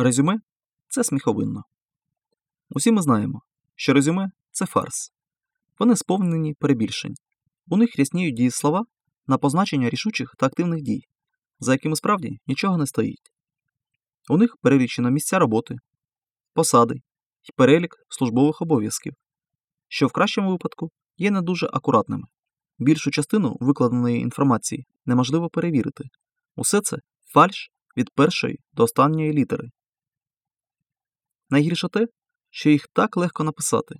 Резюме це сміховинно. Усі ми знаємо, що резюме це фарс. Вони сповнені перебільшень. У них рясніють дієслова на позначення рішучих та активних дій, за якими справді нічого не стоїть. У них перелічено місця роботи, посади і перелік службових обов'язків, що в кращому випадку є не дуже акуратними. Більшу частину викладеної інформації неможливо перевірити. Усе це фальш від першої до останньої літери. Найгірше те, що їх так легко написати.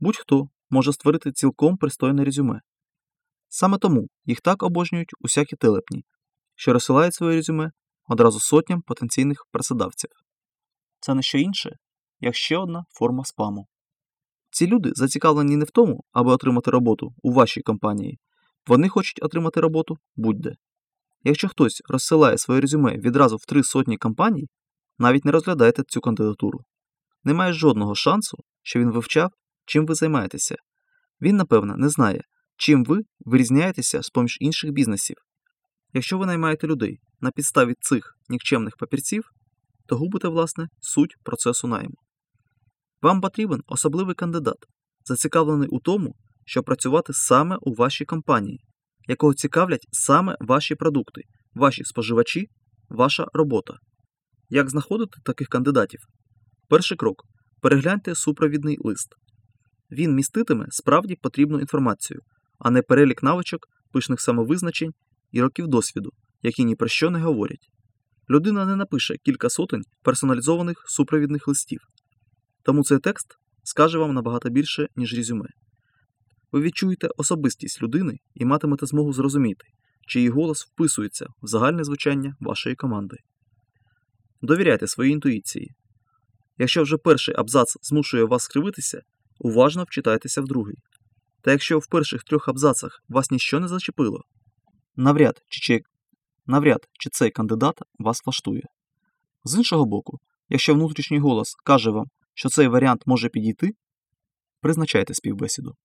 Будь-хто може створити цілком пристойне резюме. Саме тому їх так обожнюють усякі телепні, що розсилають своє резюме одразу сотням потенційних працедавців. Це не що інше, як ще одна форма спаму. Ці люди зацікавлені не в тому, аби отримати роботу у вашій компанії, вони хочуть отримати роботу будь-де. Якщо хтось розсилає своє резюме відразу в три сотні компаній, навіть не розглядайте цю кандидатуру. Немає жодного шансу, що він вивчав, чим ви займаєтеся. Він, напевно, не знає, чим ви вирізняєтеся з поміж інших бізнесів. Якщо ви наймаєте людей на підставі цих нікчемних папірців, то губите, власне, суть процесу найму. Вам потрібен особливий кандидат, зацікавлений у тому, щоб працювати саме у вашій компанії, якого цікавлять саме ваші продукти, ваші споживачі, ваша робота. Як знаходити таких кандидатів? Перший крок перегляньте супровідний лист. Він міститиме справді потрібну інформацію, а не перелік навичок, пишних самовизначень і років досвіду, які ні про що не говорять. Людина не напише кілька сотень персоналізованих супровідних листів. Тому цей текст скаже вам набагато більше, ніж резюме. Ви відчуєте особистість людини і матимете змогу зрозуміти, чи її голос вписується в загальне звучання вашої команди. Довіряйте своїй інтуїції. Якщо вже перший абзац змушує вас скривитися, уважно вчитайтеся в другий. Та якщо в перших трьох абзацах вас ніщо не зачепило, навряд чи, навряд чи цей кандидат вас влаштує. З іншого боку, якщо внутрішній голос каже вам, що цей варіант може підійти, призначайте співбесіду.